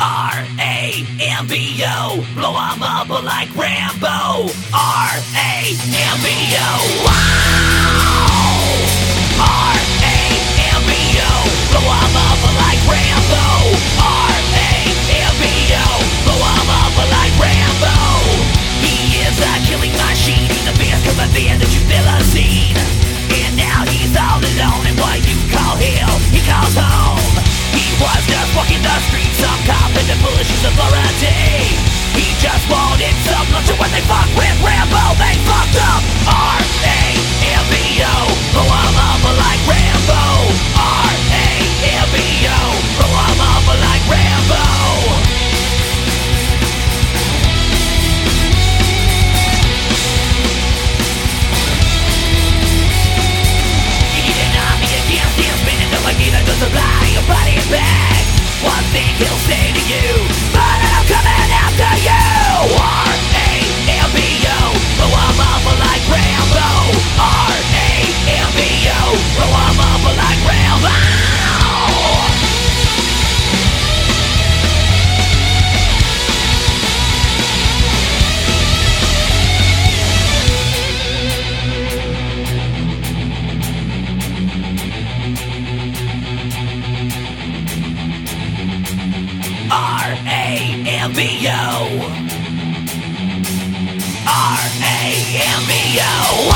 R A M B O. Blow 'em up like Rambo. R A M B O. He just wanted some Not sure when they fuck with Rambo They fucked up R-A-M-B-O Oh, I'm up like Rambo. R-A-M-B-O Oh, I'm up like Rambo. Doesn't lie, your body is back. One thing he'll say. R-A-M-B-O